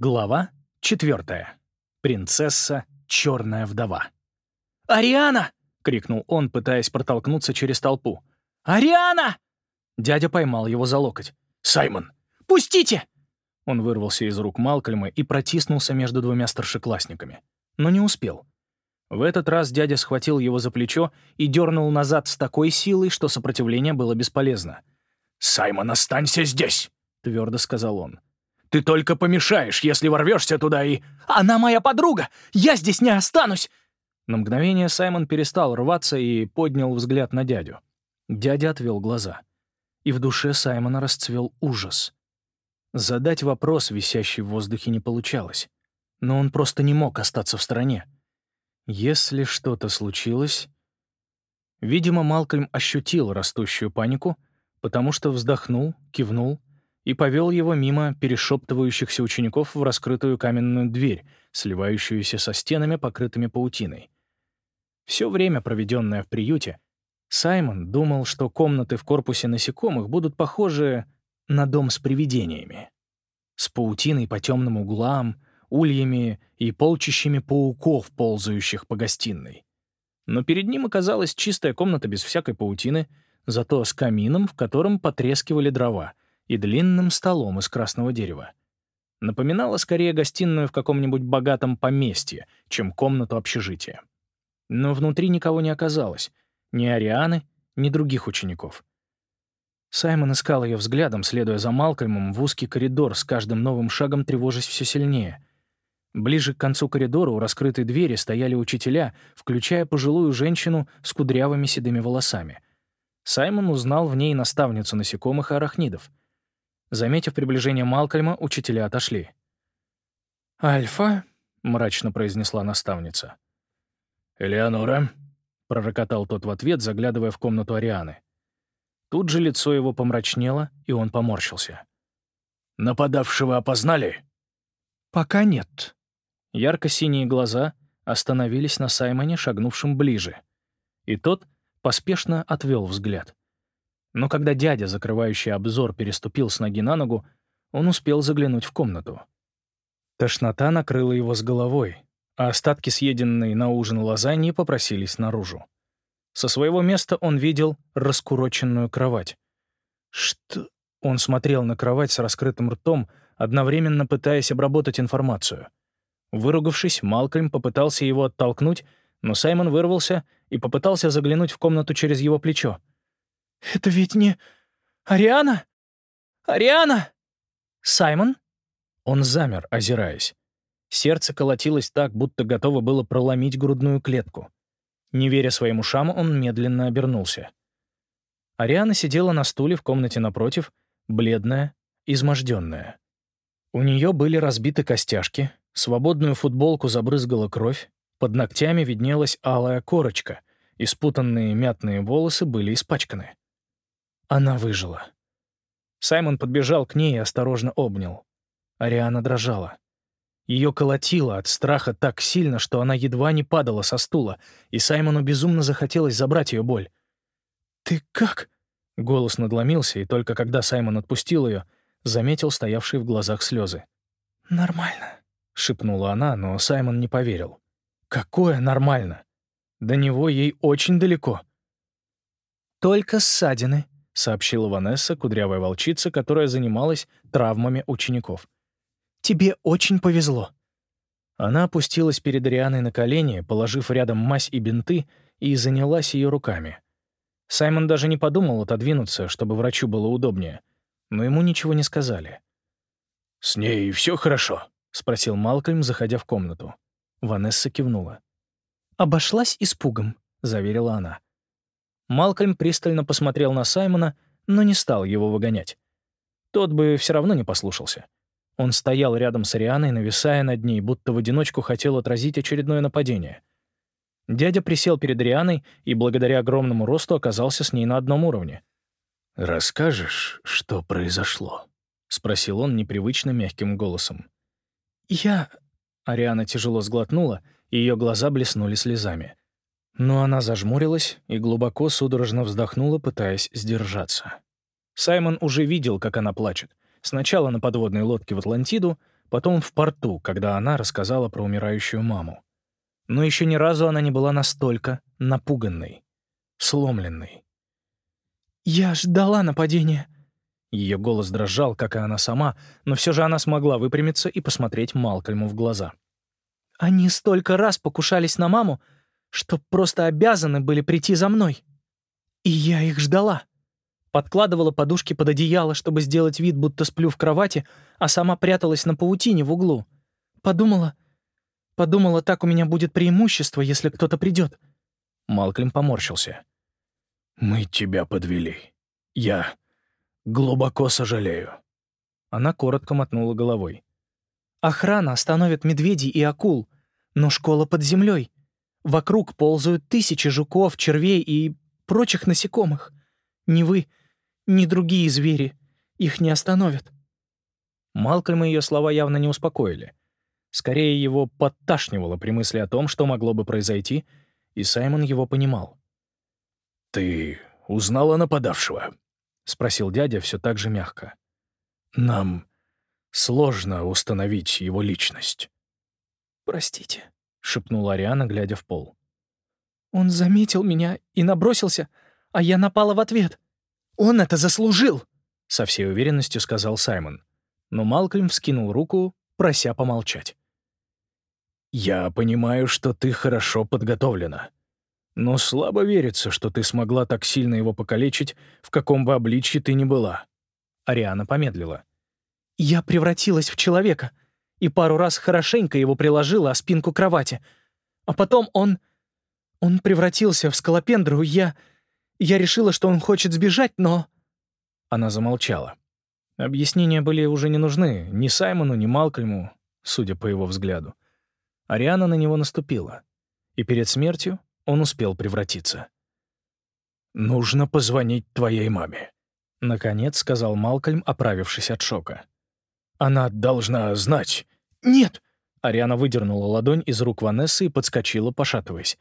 Глава четвертая. Принцесса Черная вдова. «Ариана!» — крикнул он, пытаясь протолкнуться через толпу. «Ариана!» Дядя поймал его за локоть. «Саймон! Пустите!» Он вырвался из рук Малкольма и протиснулся между двумя старшеклассниками. Но не успел. В этот раз дядя схватил его за плечо и дернул назад с такой силой, что сопротивление было бесполезно. «Саймон, останься здесь!» — твердо сказал он. Ты только помешаешь, если ворвешься туда и... Она моя подруга! Я здесь не останусь!» На мгновение Саймон перестал рваться и поднял взгляд на дядю. Дядя отвел глаза. И в душе Саймона расцвел ужас. Задать вопрос, висящий в воздухе, не получалось. Но он просто не мог остаться в стороне. Если что-то случилось... Видимо, Малкольм ощутил растущую панику, потому что вздохнул, кивнул — и повел его мимо перешептывающихся учеников в раскрытую каменную дверь, сливающуюся со стенами, покрытыми паутиной. Все время, проведенное в приюте, Саймон думал, что комнаты в корпусе насекомых будут похожи на дом с привидениями. С паутиной по темным углам, ульями и полчищами пауков, ползающих по гостиной. Но перед ним оказалась чистая комната без всякой паутины, зато с камином, в котором потрескивали дрова — и длинным столом из красного дерева. Напоминала скорее гостиную в каком-нибудь богатом поместье, чем комнату общежития. Но внутри никого не оказалось, ни Арианы, ни других учеников. Саймон искал ее взглядом, следуя за Малкольмом в узкий коридор, с каждым новым шагом тревожась все сильнее. Ближе к концу коридора у раскрытой двери стояли учителя, включая пожилую женщину с кудрявыми седыми волосами. Саймон узнал в ней наставницу насекомых и арахнидов. Заметив приближение Малкольма, учителя отошли. «Альфа?» — мрачно произнесла наставница. «Элеонора?» — пророкотал тот в ответ, заглядывая в комнату Арианы. Тут же лицо его помрачнело, и он поморщился. «Нападавшего опознали?» «Пока нет». Ярко-синие глаза остановились на Саймоне, шагнувшем ближе. И тот поспешно отвел взгляд. Но когда дядя, закрывающий обзор, переступил с ноги на ногу, он успел заглянуть в комнату. Тошнота накрыла его с головой, а остатки съеденной на ужин лазаньи попросились наружу. Со своего места он видел раскуроченную кровать. Что? Он смотрел на кровать с раскрытым ртом, одновременно пытаясь обработать информацию. Выругавшись, Малкольм попытался его оттолкнуть, но Саймон вырвался и попытался заглянуть в комнату через его плечо. «Это ведь не... Ариана? Ариана? Саймон?» Он замер, озираясь. Сердце колотилось так, будто готово было проломить грудную клетку. Не веря своим ушам, он медленно обернулся. Ариана сидела на стуле в комнате напротив, бледная, изможденная. У нее были разбиты костяшки, свободную футболку забрызгала кровь, под ногтями виднелась алая корочка, и спутанные мятные волосы были испачканы. Она выжила. Саймон подбежал к ней и осторожно обнял. Ариана дрожала. Ее колотило от страха так сильно, что она едва не падала со стула, и Саймону безумно захотелось забрать ее боль. «Ты как?» Голос надломился, и только когда Саймон отпустил ее, заметил стоявшие в глазах слезы. «Нормально», — шепнула она, но Саймон не поверил. «Какое нормально? До него ей очень далеко». «Только ссадины», — сообщила Ванесса, кудрявая волчица, которая занималась травмами учеников. «Тебе очень повезло». Она опустилась перед Рианой на колени, положив рядом мазь и бинты, и занялась ее руками. Саймон даже не подумал отодвинуться, чтобы врачу было удобнее, но ему ничего не сказали. «С ней все хорошо?» — спросил Малкольм, заходя в комнату. Ванесса кивнула. «Обошлась испугом», — заверила она. Малкольм пристально посмотрел на Саймона, но не стал его выгонять. Тот бы все равно не послушался. Он стоял рядом с Арианой, нависая над ней, будто в одиночку хотел отразить очередное нападение. Дядя присел перед Рианой и благодаря огромному росту оказался с ней на одном уровне. «Расскажешь, что произошло?» — спросил он непривычно мягким голосом. «Я...» — Ариана тяжело сглотнула, и ее глаза блеснули слезами. Но она зажмурилась и глубоко судорожно вздохнула, пытаясь сдержаться. Саймон уже видел, как она плачет. Сначала на подводной лодке в Атлантиду, потом в порту, когда она рассказала про умирающую маму. Но еще ни разу она не была настолько напуганной, сломленной. «Я ждала нападения». Ее голос дрожал, как и она сама, но все же она смогла выпрямиться и посмотреть Малкольму в глаза. «Они столько раз покушались на маму, что просто обязаны были прийти за мной. И я их ждала. Подкладывала подушки под одеяло, чтобы сделать вид, будто сплю в кровати, а сама пряталась на паутине в углу. Подумала... Подумала, так у меня будет преимущество, если кто-то придет. Малкольм поморщился. «Мы тебя подвели. Я глубоко сожалею». Она коротко мотнула головой. «Охрана остановит медведей и акул, но школа под землей. Вокруг ползают тысячи жуков, червей и прочих насекомых. Ни вы, ни другие звери их не остановят». Малкольма ее слова явно не успокоили. Скорее, его подташнивало при мысли о том, что могло бы произойти, и Саймон его понимал. «Ты узнала нападавшего?» — спросил дядя все так же мягко. «Нам сложно установить его личность». «Простите», — шепнула Ариана, глядя в пол. «Он заметил меня и набросился, а я напала в ответ. Он это заслужил!» — со всей уверенностью сказал Саймон. Но Малкольм вскинул руку, прося помолчать. «Я понимаю, что ты хорошо подготовлена. Но слабо верится, что ты смогла так сильно его покалечить, в каком бы обличье ты ни была». Ариана помедлила. «Я превратилась в человека и пару раз хорошенько его приложила о спинку кровати. А потом он... Он превратился в скалопендру, я... Я решила, что он хочет сбежать, но...» Она замолчала. Объяснения были уже не нужны ни Саймону, ни Малкольму, судя по его взгляду. Ариана на него наступила, и перед смертью он успел превратиться. «Нужно позвонить твоей маме», — наконец сказал Малкольм, оправившись от шока. «Она должна знать». «Нет!» — Ариана выдернула ладонь из рук Ванессы и подскочила, пошатываясь.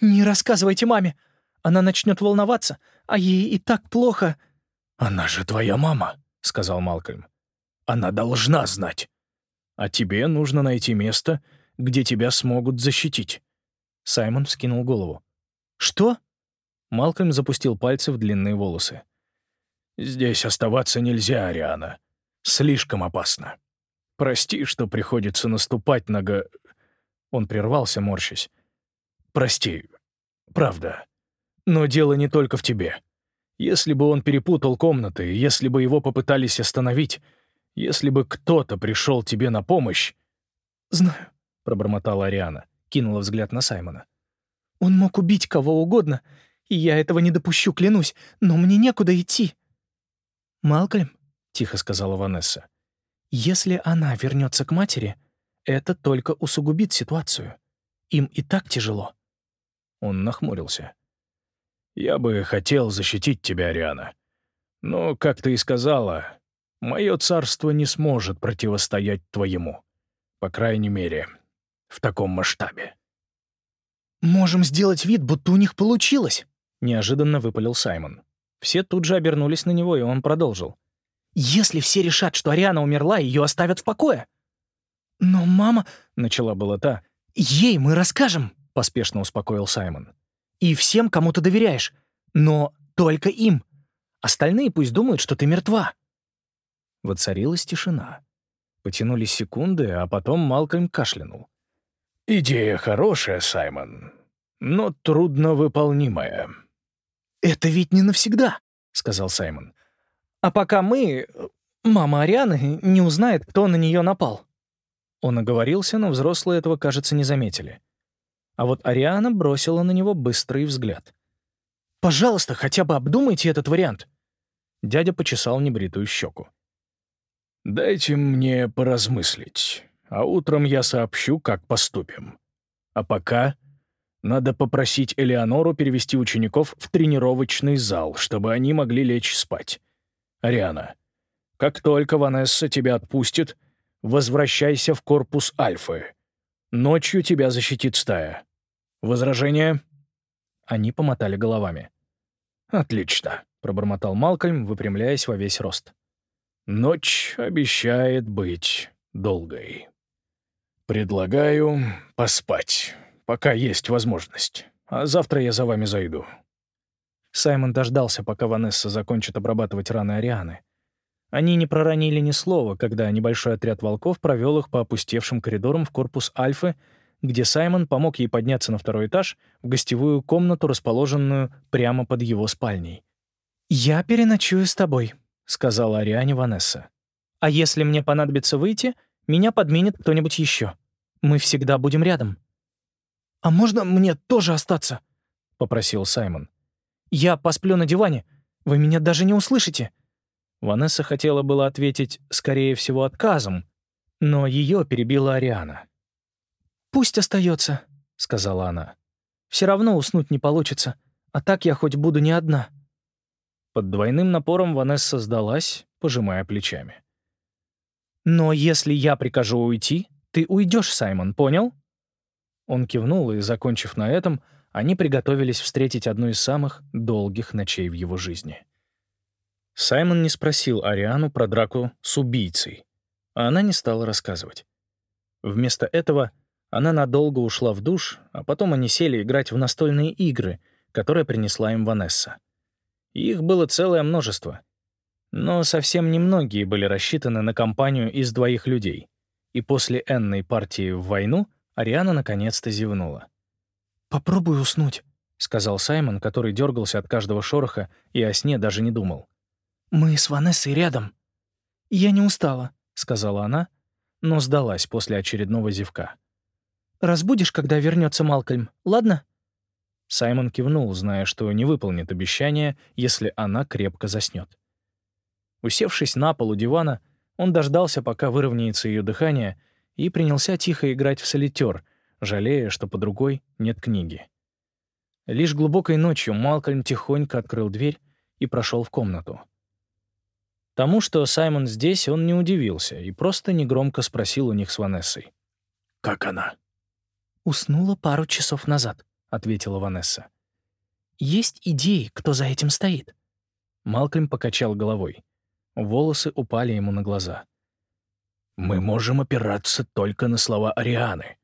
«Не рассказывайте маме! Она начнет волноваться, а ей и так плохо». «Она же твоя мама», — сказал Малкольм. «Она должна знать. А тебе нужно найти место, где тебя смогут защитить». Саймон вскинул голову. «Что?» Малкольм запустил пальцы в длинные волосы. «Здесь оставаться нельзя, Ариана. Слишком опасно. Прости, что приходится наступать на га...» Он прервался, морщась. «Прости. Правда. Но дело не только в тебе. Если бы он перепутал комнаты, если бы его попытались остановить, если бы кто-то пришел тебе на помощь...» «Знаю», — пробормотала Ариана, кинула взгляд на Саймона. «Он мог убить кого угодно, и я этого не допущу, клянусь, но мне некуда идти». «Малкольм», — тихо сказала Ванесса, «если она вернется к матери, это только усугубит ситуацию. Им и так тяжело». Он нахмурился. «Я бы хотел защитить тебя, Ариана. Но, как ты и сказала, мое царство не сможет противостоять твоему. По крайней мере, в таком масштабе». «Можем сделать вид, будто у них получилось», — неожиданно выпалил Саймон. Все тут же обернулись на него, и он продолжил. «Если все решат, что Ариана умерла, ее оставят в покое». «Но мама...» — начала была та. «Ей мы расскажем», — поспешно успокоил Саймон и всем, кому ты доверяешь. Но только им. Остальные пусть думают, что ты мертва». Воцарилась тишина. Потянулись секунды, а потом Малкольм кашлянул. «Идея хорошая, Саймон, но трудновыполнимая». «Это ведь не навсегда», — сказал Саймон. «А пока мы... Мама Арианы не узнает, кто на нее напал». Он оговорился, но взрослые этого, кажется, не заметили. А вот Ариана бросила на него быстрый взгляд. «Пожалуйста, хотя бы обдумайте этот вариант». Дядя почесал небритую щеку. «Дайте мне поразмыслить, а утром я сообщу, как поступим. А пока надо попросить Элеонору перевести учеников в тренировочный зал, чтобы они могли лечь спать. Ариана, как только Ванесса тебя отпустит, возвращайся в корпус Альфы. Ночью тебя защитит стая. Возражения?» Они помотали головами. «Отлично», — пробормотал Малкольм, выпрямляясь во весь рост. «Ночь обещает быть долгой. Предлагаю поспать, пока есть возможность. А завтра я за вами зайду. Саймон дождался, пока Ванесса закончит обрабатывать раны Арианы. Они не проронили ни слова, когда небольшой отряд волков провел их по опустевшим коридорам в корпус Альфы, где Саймон помог ей подняться на второй этаж в гостевую комнату, расположенную прямо под его спальней. «Я переночую с тобой», — сказала Ариане Ванесса. «А если мне понадобится выйти, меня подменит кто-нибудь еще. Мы всегда будем рядом». «А можно мне тоже остаться?» — попросил Саймон. «Я посплю на диване. Вы меня даже не услышите». Ванесса хотела было ответить, скорее всего, отказом, но ее перебила Ариана. «Пусть остается, сказала она. «Все равно уснуть не получится, а так я хоть буду не одна». Под двойным напором Ванесса сдалась, пожимая плечами. «Но если я прикажу уйти, ты уйдешь, Саймон, понял?» Он кивнул, и, закончив на этом, они приготовились встретить одну из самых долгих ночей в его жизни. Саймон не спросил Ариану про драку с убийцей, а она не стала рассказывать. Вместо этого она надолго ушла в душ, а потом они сели играть в настольные игры, которые принесла им Ванесса. Их было целое множество. Но совсем немногие были рассчитаны на компанию из двоих людей. И после энной партии в войну Ариана наконец-то зевнула. «Попробуй уснуть», — сказал Саймон, который дергался от каждого шороха и о сне даже не думал. «Мы с Ванессой рядом». «Я не устала», — сказала она, но сдалась после очередного зевка. «Разбудишь, когда вернется Малкольм, ладно?» Саймон кивнул, зная, что не выполнит обещание, если она крепко заснет. Усевшись на пол у дивана, он дождался, пока выровняется ее дыхание, и принялся тихо играть в солитер, жалея, что под рукой нет книги. Лишь глубокой ночью Малкольм тихонько открыл дверь и прошел в комнату. Тому, что Саймон здесь, он не удивился и просто негромко спросил у них с Ванессой. «Как она?» «Уснула пару часов назад», — ответила Ванесса. «Есть идеи, кто за этим стоит?» Малкольм покачал головой. Волосы упали ему на глаза. «Мы можем опираться только на слова Арианы.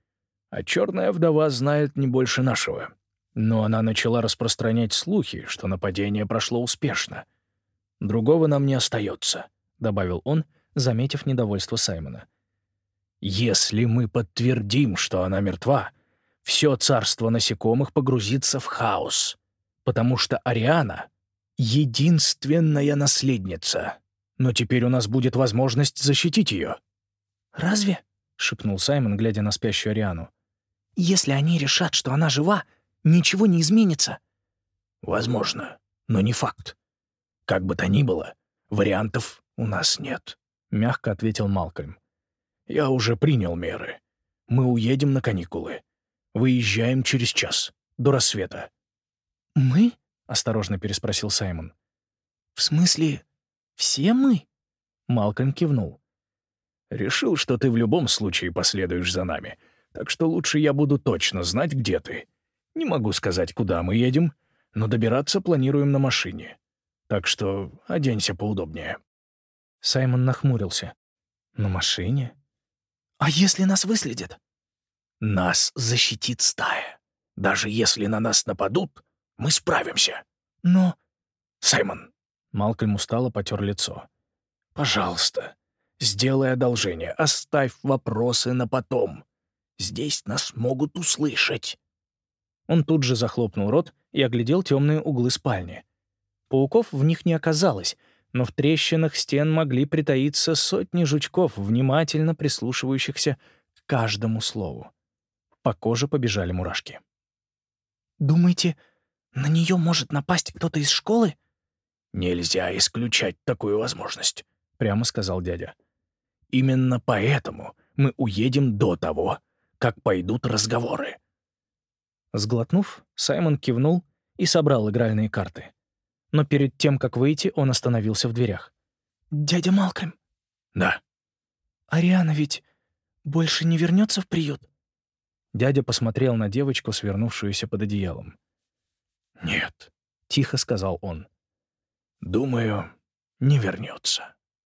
А черная вдова знает не больше нашего. Но она начала распространять слухи, что нападение прошло успешно. Другого нам не остается», — добавил он, заметив недовольство Саймона. «Если мы подтвердим, что она мертва, все царство насекомых погрузится в хаос, потому что Ариана — единственная наследница. Но теперь у нас будет возможность защитить ее». «Разве?» — шепнул Саймон, глядя на спящую Ариану. «Если они решат, что она жива, ничего не изменится». «Возможно, но не факт. Как бы то ни было, вариантов у нас нет», — мягко ответил Малкольм. «Я уже принял меры. Мы уедем на каникулы. Выезжаем через час, до рассвета». «Мы?» — осторожно переспросил Саймон. «В смысле, все мы?» Малкольм кивнул. «Решил, что ты в любом случае последуешь за нами, так что лучше я буду точно знать, где ты. Не могу сказать, куда мы едем, но добираться планируем на машине. Так что оденься поудобнее». Саймон нахмурился. «На машине?» «А если нас выследят?» «Нас защитит стая. Даже если на нас нападут, мы справимся». «Но...» «Саймон...» Малкольм устало потер лицо. «Пожалуйста, сделай одолжение, оставь вопросы на потом. Здесь нас могут услышать». Он тут же захлопнул рот и оглядел темные углы спальни. Пауков в них не оказалось, но в трещинах стен могли притаиться сотни жучков, внимательно прислушивающихся к каждому слову. По коже побежали мурашки. «Думаете, на нее может напасть кто-то из школы?» «Нельзя исключать такую возможность», — прямо сказал дядя. «Именно поэтому мы уедем до того, как пойдут разговоры». Сглотнув, Саймон кивнул и собрал игральные карты но перед тем, как выйти, он остановился в дверях. «Дядя Малкольм?» «Да». «Ариана ведь больше не вернется в приют?» Дядя посмотрел на девочку, свернувшуюся под одеялом. «Нет», — тихо сказал он. «Думаю, не вернется.